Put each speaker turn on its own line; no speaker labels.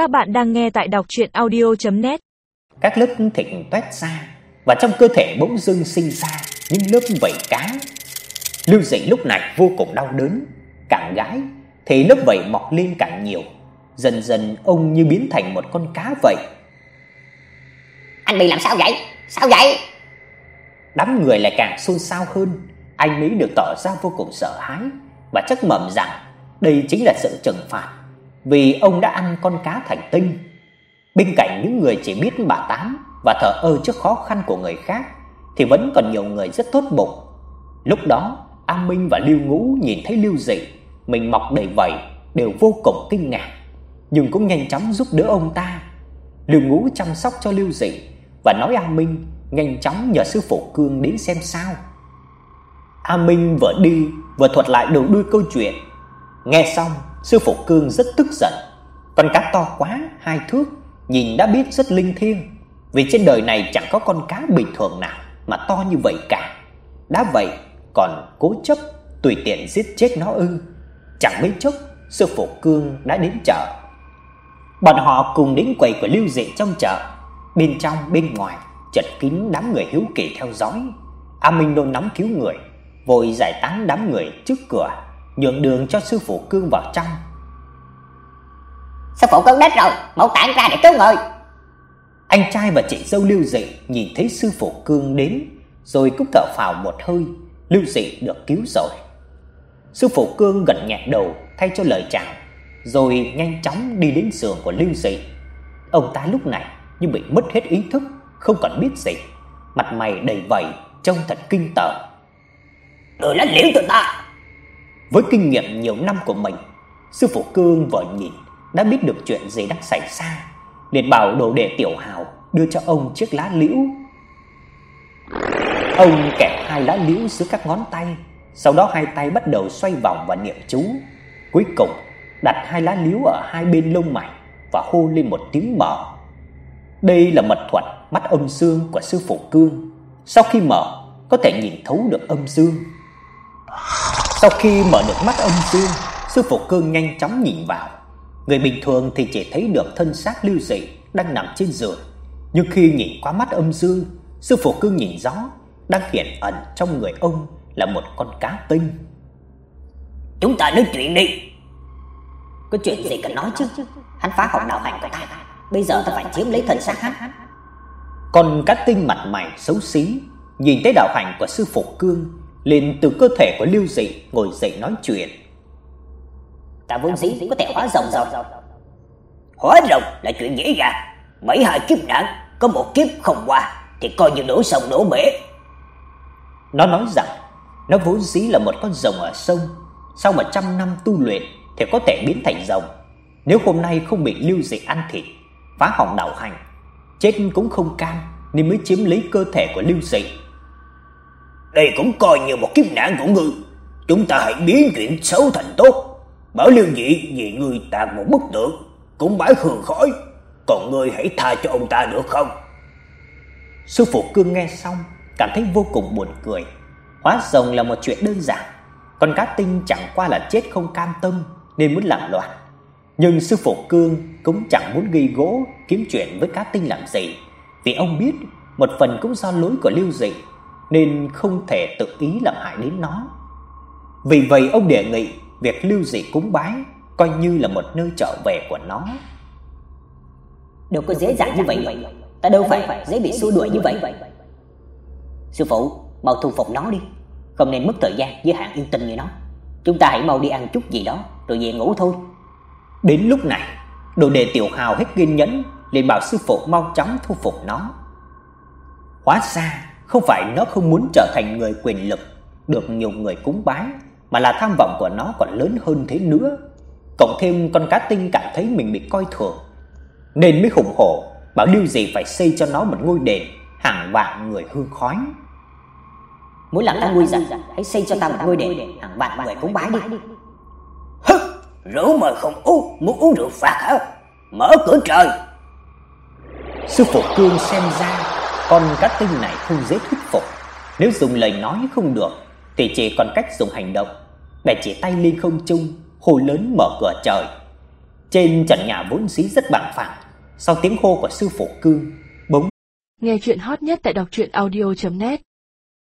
Các bạn đang nghe tại đọc audio net
Các lớp thịt toét ra và trong cơ thể bỗng dưng sinh ra những lớp vảy cá. Lưu Dĩnh lúc này vô cùng đau đớn, càng gái thì lớp vảy mọc lên càng nhiều. Dần dần ông như biến thành một con cá vậy.
Anh bị làm sao vậy? Sao vậy?
Đám người lại càng xôn xao hơn, anh Mỹ được tỏ ra vô cùng sợ hãi và chắc mẩm rằng đây chính là sự trừng phạt vì ông đã ăn con cá thành tinh. Bên cạnh những người chỉ biết bà tám và thở ơ trước khó khăn của người khác thì vẫn còn nhiều người rất tốt bụng. Lúc đó, A Minh và Lưu Ngũ nhìn thấy Lưu Dị mình mọc đầy vảy đều vô cùng kinh ngạc, nhưng cũng nhanh chóng giúp đỡ ông ta. Lưu Ngũ chăm sóc cho Lưu Dị và nói A Minh nhanh chóng nhờ sư phụ Cương đến xem sao. A Minh vừa đi vừa thuật lại đầu đuôi câu chuyện. Nghe xong, sư phụ Cương rất tức giận. Con cá to quá, hai thước, nhìn đã biết rất linh thiêng, vì trên đời này chẳng có con cá bình thường nào mà to như vậy cả. Đã vậy, còn cố chấp tùy tiện giết chết nó ư? Chẳng mấy chốc, sư phụ Cương đã đến chợ. Bọn họ cùng đến quầy của Lưu Dị trong chợ. Bên trong bên ngoài chật kín đám người hiếu kỳ theo dõi. A Minh nôn nóng cứu người, vội giải tán đám người trước cửa, nhường đường cho sư phụ Cương vào trong.
Sư phụ Cương đến rồi, mau tản ra để cứu người.
Anh trai và chị dâu Lưu Dị nhìn thấy sư phụ Cương đến, rồi cũng thở phào một hơi, Lưu Dị được cứu rồi. Sư phụ Cương gật nhẹ đầu thay cho lời chào, rồi nhanh chóng đi đến giường của Lưu Dị. Ông ta lúc này như bị mất hết ý thức, không còn biết gì, mặt mày đầy vẩy, trông thật kinh tởm.
Đừng lá liễu cho ta.
Với kinh nghiệm nhiều năm của mình, sư phụ Cương vừa nhìn đã biết được chuyện gì đang xảy ra, liền bảo đồ đệ Tiểu Hào đưa cho ông chiếc lá liễu. Ông kẹp hai lá liễu giữa các ngón tay, sau đó hai tay bắt đầu xoay vòng và niệm chú. Cuối cùng, đặt hai lá liễu ở hai bên lông mày và hô lên một tiếng mở. Đây là mật thuật mắt âm dương của sư phụ Cương. Sau khi mở, có thể nhìn thấu được âm dương. Sau khi mở được mắt âm dương, sư phụ Cương nhanh chóng nhìn vào. Người bình thường thì chỉ thấy được thân xác Lưu Dị đang nằm trên giường, nhưng khi nhìn qua mắt âm dương, sư phụ Cương nhìn rõ đang hiện ẩn trong người ông là một con cá tinh.
Chúng ta nói chuyện đi. Có chuyện gì cần nói chứ? Hắn phá hỏng đạo hành của ta. Bây giờ ta phải chiếm lấy thân xác hắn.
Con cá tinh mặt mày xấu xí, nhìn thấy đạo hành của sư phụ Cương, liền từ cơ thể của Lưu Dị ngồi dậy nói chuyện.
Ta vốn dĩ có thể hóa rồng rồi. Hóa rồng là chuyện dễ dàng. Mấy hai kiếp nạn, có một kiếp không qua thì coi như đổ sông đổ bể.
Nó nói rằng nó vốn dĩ là một con rồng ở sông, sau một trăm năm tu luyện thì có thể biến thành rồng. Nếu hôm nay không bị Lưu Dị ăn thịt, phá hỏng đạo hành, chết cũng không cam nên mới chiếm lấy cơ thể của Lưu Dị.
Đây cũng coi như một kiếp nạn của ngươi. Chúng ta hãy biến chuyện xấu thành tốt. Bảo Lưu Dị vì ngươi tạc một bức tượng, cũng bãi hương khói, còn ngươi hãy tha cho ông ta được không?
Sư phụ Cương nghe xong, cảm thấy vô cùng buồn cười. Hóa rồng là một chuyện đơn giản, con cá tinh chẳng qua là chết không cam tâm nên muốn làm loạn. Nhưng sư phụ Cương cũng chẳng muốn gây gỗ kiếm chuyện với cá tinh làm gì, vì ông biết một phần cũng do lỗi của Lưu Dị nên không thể tự ý làm hại đến nó. Vì vậy ông đề nghị việc Lưu Dị cúng bái coi như là một nơi trở về của nó.
Đâu có dễ dàng như vậy, ta đâu phải dễ bị xua đuổi như vậy. Sư phụ, mau thu phục nó đi, không nên mất thời gian với hạng yêu tinh như nó. Chúng ta hãy mau đi ăn chút gì đó rồi về ngủ thôi.
Đến lúc này, đồ đệ Tiểu Hào hết kiên nhẫn, liền bảo sư phụ mau chóng thu phục nó. Hóa ra, không phải nó không muốn trở thành người quyền lực, được nhiều người cúng bái, mà là tham vọng của nó còn lớn hơn thế nữa. Cộng thêm con cá tinh cảm thấy mình bị coi thường, nên mới khủng hổ bảo điều gì phải xây cho nó một ngôi đền hàng vạn người hương khói.
Muốn làm ta nguy giận, hãy xây cho ta một ngôi đền hàng vạn người cúng bái đi.
Hứ, rượu mà không uống, muốn uống rượu phạt hả? Mở cửa trời.
Sư phụ Cương xem ra con cá tinh này không dễ thuyết phục, nếu dùng lời nói không được thì chỉ còn cách dùng hành động. Bèn chỉ tay lên không trung, hô lớn mở cửa trời. Trên trần nhà vốn dĩ rất bằng phẳng, sau tiếng hô của sư phụ Cương, bỗng
Nghe chuyện hot nhất tại đọc truyện audio net